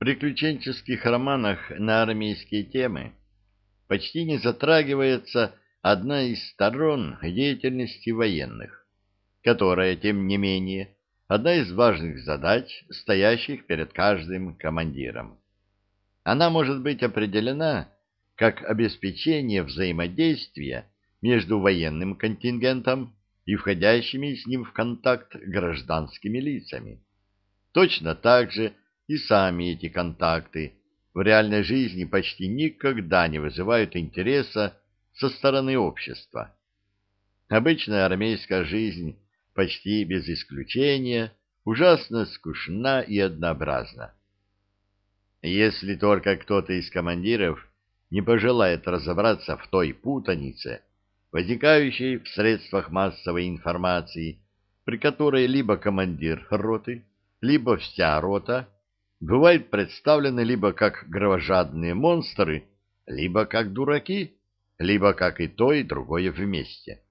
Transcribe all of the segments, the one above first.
приключенческих романах на армейские темы почти не затрагивается одна из сторон деятельности военных, которая, тем не менее, одна из важных задач, стоящих перед каждым командиром. Она может быть определена как обеспечение взаимодействия между военным контингентом и входящими с ним в контакт гражданскими лицами. Точно так же и сами эти контакты в реальной жизни почти никогда не вызывают интереса со стороны общества. Обычная армейская жизнь, почти без исключения, ужасно скучна и однообразна. Если только кто-то из командиров не пожелает разобраться в той путанице, возникающей в средствах массовой информации, при которой либо командир роты, либо вся рота бывают представлены либо как кровожадные монстры, либо как дураки, либо как и то, и другое вместе.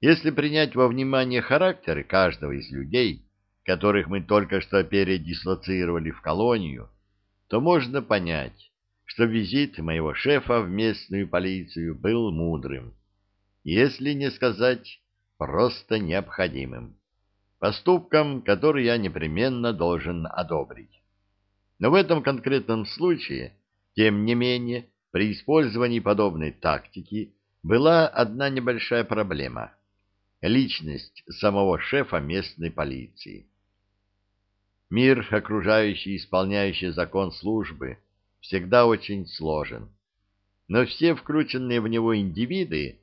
Если принять во внимание характеры каждого из людей, которых мы только что передислоцировали в колонию, то можно понять, что визит моего шефа в местную полицию был мудрым, если не сказать просто необходимым, поступком, который я непременно должен одобрить. Но в этом конкретном случае, тем не менее, при использовании подобной тактики была одна небольшая проблема — личность самого шефа местной полиции. Мир, окружающий исполняющий закон службы — всегда очень сложен. Но все включенные в него индивиды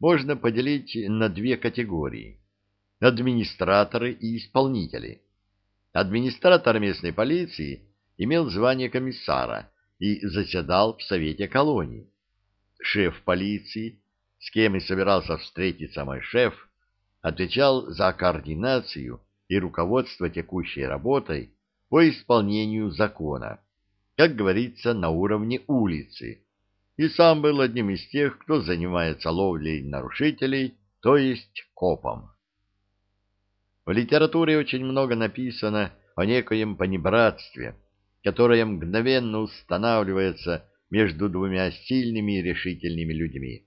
можно поделить на две категории – администраторы и исполнители. Администратор местной полиции имел звание комиссара и заседал в совете колонии. Шеф полиции, с кем и собирался встретиться мой шеф, отвечал за координацию и руководство текущей работой по исполнению закона как говорится, на уровне улицы, и сам был одним из тех, кто занимается ловлей нарушителей, то есть копом. В литературе очень много написано о некоем понебратстве, которое мгновенно устанавливается между двумя сильными и решительными людьми.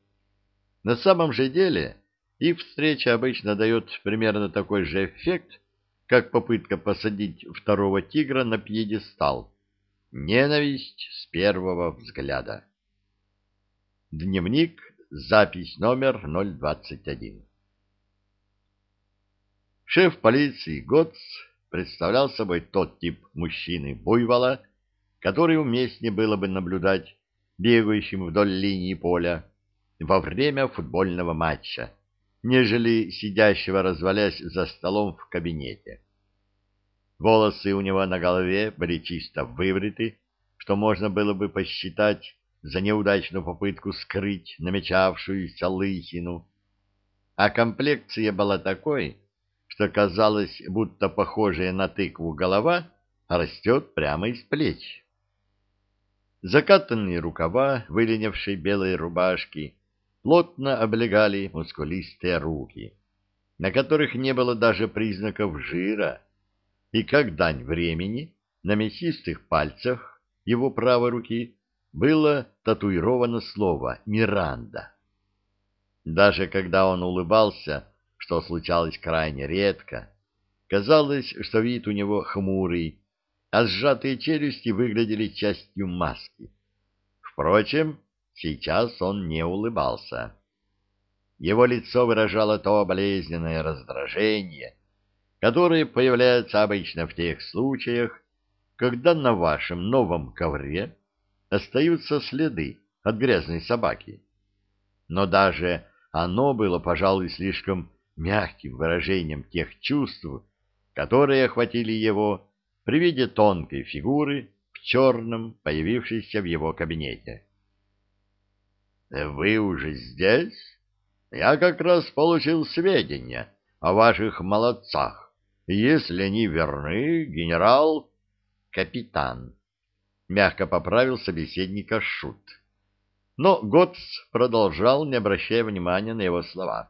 На самом же деле их встреча обычно дает примерно такой же эффект, как попытка посадить второго тигра на пьедестал Ненависть с первого взгляда. Дневник, запись номер 021. Шеф полиции Готс представлял собой тот тип мужчины-буйвола, который уместнее было бы наблюдать бегающим вдоль линии поля во время футбольного матча, нежели сидящего развалясь за столом в кабинете. Волосы у него на голове были чисто выбриты, что можно было бы посчитать за неудачную попытку скрыть намечавшуюся лысину. А комплекция была такой, что казалось, будто похожая на тыкву голова растет прямо из плеч. Закатанные рукава, выленившей белой рубашки, плотно облегали мускулистые руки, на которых не было даже признаков жира, и как дань времени на мясистых пальцах его правой руки было татуировано слово «Миранда». Даже когда он улыбался, что случалось крайне редко, казалось, что вид у него хмурый, а сжатые челюсти выглядели частью маски. Впрочем, сейчас он не улыбался. Его лицо выражало то болезненное раздражение, которые появляются обычно в тех случаях, когда на вашем новом ковре остаются следы от грязной собаки. Но даже оно было, пожалуй, слишком мягким выражением тех чувств, которые охватили его при виде тонкой фигуры в черном, появившейся в его кабинете. «Вы уже здесь? Я как раз получил сведения о ваших молодцах. Если они верны, генерал... Капитан. Мягко поправил собеседника Шут. Но Готс продолжал, не обращая внимания на его слова.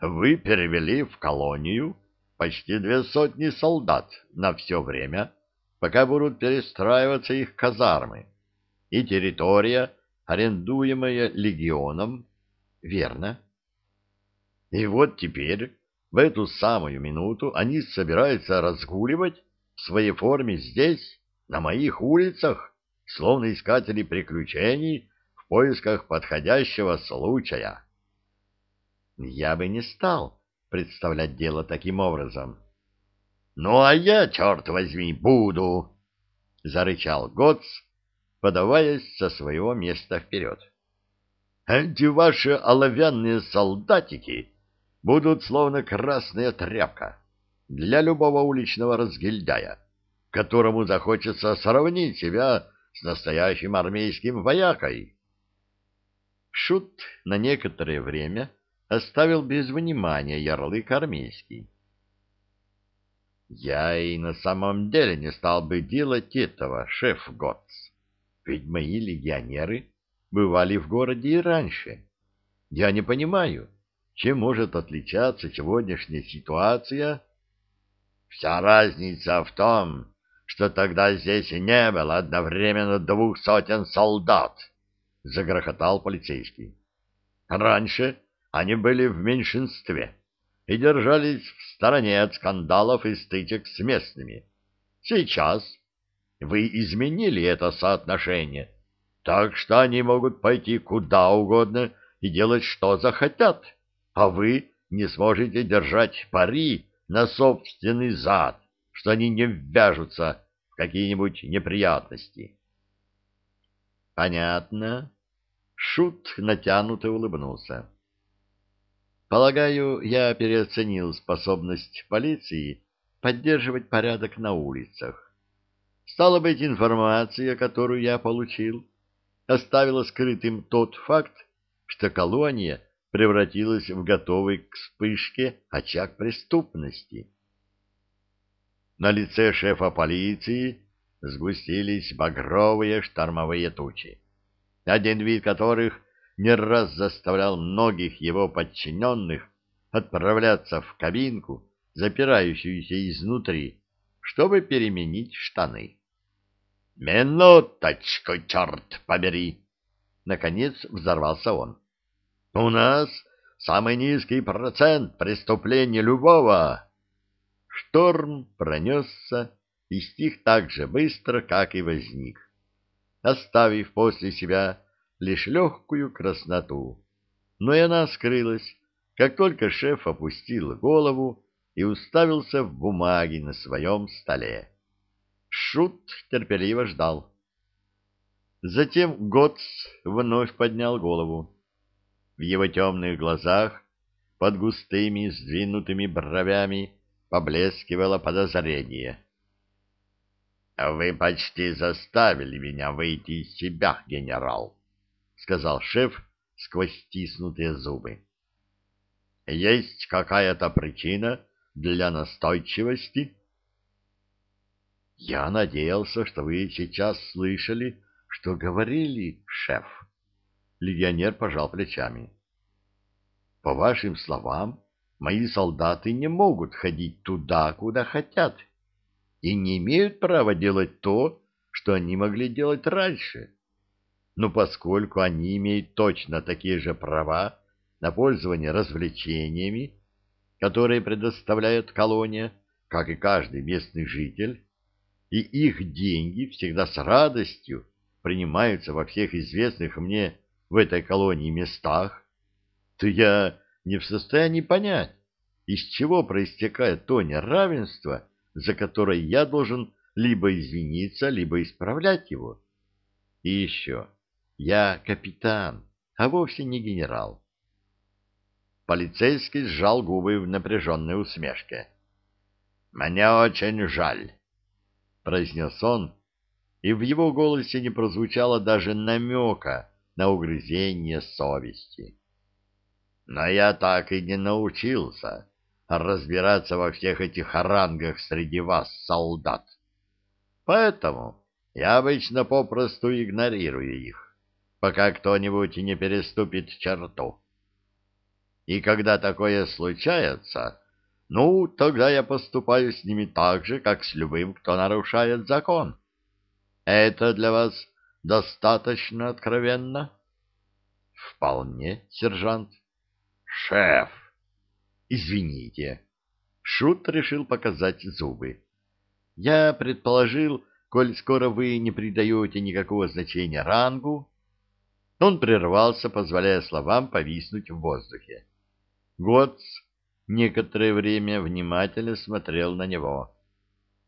Вы перевели в колонию почти две сотни солдат на все время, пока будут перестраиваться их казармы, и территория, арендуемая легионом, верно. И вот теперь, в эту самую минуту, они собираются разгуливать в своей форме здесь, на моих улицах, словно искатели приключений в поисках подходящего случая. Я бы не стал представлять дело таким образом. — Ну, а я, черт возьми, буду! — зарычал Готс, подаваясь со своего места вперед. — Эти ваши оловянные солдатики будут словно красная тряпка для любого уличного разгильдяя, которому захочется сравнить себя с настоящим армейским воякой. Шут на некоторое время оставил без внимания ярлык армейский. Я и на самом деле не стал бы делать этого, шеф Готс, ведь мои легионеры бывали в городе и раньше. Я не понимаю, чем может отличаться сегодняшняя ситуация? Вся разница в том, что тогда здесь не было одновременно двух сотен солдат, — загрохотал полицейский. Раньше они были в меньшинстве и держались в стороне от скандалов и стычек с местными. Сейчас вы изменили это соотношение, так что они могут пойти куда угодно и делать, что захотят а вы не сможете держать пари на собственный зад, что они не ввяжутся в какие-нибудь неприятности. Понятно. Шут натянуто улыбнулся. Полагаю, я переоценил способность полиции поддерживать порядок на улицах. Стало быть, информация, которую я получил, оставила скрытым тот факт, что колония — превратилась в готовый к вспышке очаг преступности. На лице шефа полиции сгустились багровые штормовые тучи, один вид которых не раз заставлял многих его подчиненных отправляться в кабинку, запирающуюся изнутри, чтобы переменить штаны. «Минуточку, черт побери!» Наконец взорвался он. У нас самый низкий процент преступления любого. Шторм пронесся и стих так же быстро, как и возник, оставив после себя лишь легкую красноту. Но и она скрылась, как только шеф опустил голову и уставился в бумаги на своем столе. Шут терпеливо ждал. Затем Готс вновь поднял голову. В его темных глазах под густыми сдвинутыми бровями поблескивало подозрение. — Вы почти заставили меня выйти из себя, генерал, — сказал шеф сквозь стиснутые зубы. — Есть какая-то причина для настойчивости? — Я надеялся, что вы сейчас слышали, что говорили, шеф. Легионер пожал плечами. По вашим словам, мои солдаты не могут ходить туда, куда хотят, и не имеют права делать то, что они могли делать раньше. Но поскольку они имеют точно такие же права на пользование развлечениями, которые предоставляет колония, как и каждый местный житель, и их деньги всегда с радостью принимаются во всех известных мне в этой колонии местах, то я не в состоянии понять, из чего проистекает то неравенство, за которое я должен либо извиниться, либо исправлять его. И еще, я капитан, а вовсе не генерал. Полицейский сжал губы в напряженной усмешке. «Мне очень жаль», — произнес он, и в его голосе не прозвучало даже намека на угрызение совести. Но я так и не научился разбираться во всех этих рангах среди вас, солдат. Поэтому я обычно попросту игнорирую их, пока кто-нибудь не переступит черту. И когда такое случается, ну, тогда я поступаю с ними так же, как с любым, кто нарушает закон. Это для вас достаточно откровенно? Вполне, сержант. Шеф! Извините. Шут решил показать зубы. Я предположил, коль скоро вы не придаете никакого значения рангу... Он прервался, позволяя словам повиснуть в воздухе. Готс некоторое время внимательно смотрел на него.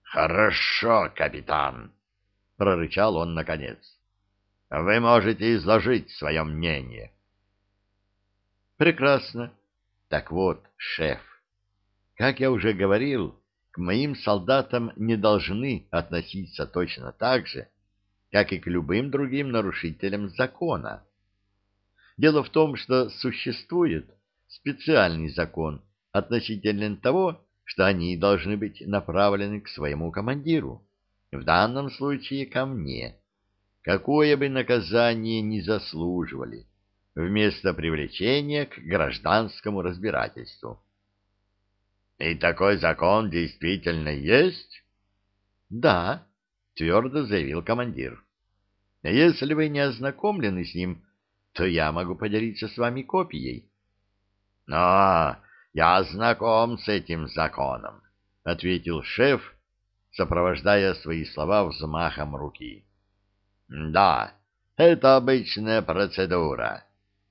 «Хорошо, капитан!» — прорычал он наконец. «Вы можете изложить свое мнение». «Прекрасно. Так вот, шеф, как я уже говорил, к моим солдатам не должны относиться точно так же, как и к любым другим нарушителям закона. Дело в том, что существует специальный закон относительно того, что они должны быть направлены к своему командиру, в данном случае ко мне, какое бы наказание ни заслуживали, вместо привлечения к гражданскому разбирательству. И такой закон действительно есть? Да, твердо заявил командир. Если вы не ознакомлены с ним, то я могу поделиться с вами копией. Но я знаком с этим законом, ответил шеф, сопровождая свои слова взмахом руки. Да, это обычная процедура.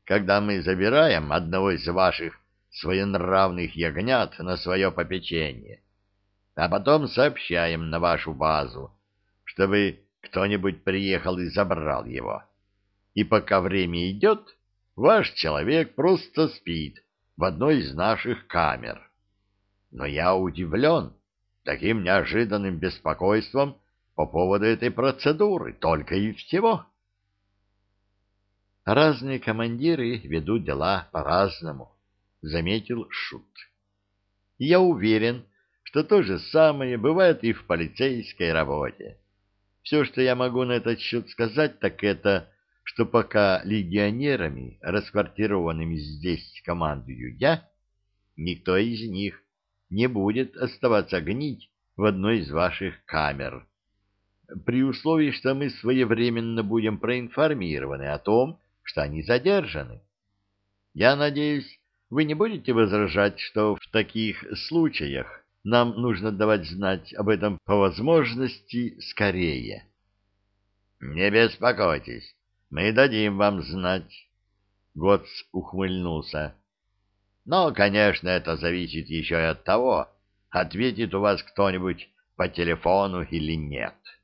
Когда мы забираем одного из ваших своенравных ягнят на свое попечение, а потом сообщаем на вашу базу, чтобы кто-нибудь приехал и забрал его. И пока время идет, ваш человек просто спит в одной из наших камер. Но я удивлен таким неожиданным беспокойством по поводу этой процедуры, только и всего. Разные командиры ведут дела по-разному. — заметил Шут. «Я уверен, что то же самое бывает и в полицейской работе. Все, что я могу на этот счет сказать, так это, что пока легионерами, расквартированными здесь, командую я, никто из них не будет оставаться гнить в одной из ваших камер, при условии, что мы своевременно будем проинформированы о том, что они задержаны. Я надеюсь, вы не будете возражать, что в таких случаях нам нужно давать знать об этом по возможности скорее? Не беспокойтесь, мы дадим вам знать. Готс ухмыльнулся. Но, конечно, это зависит еще и от того, ответит у вас кто-нибудь по телефону или нет. —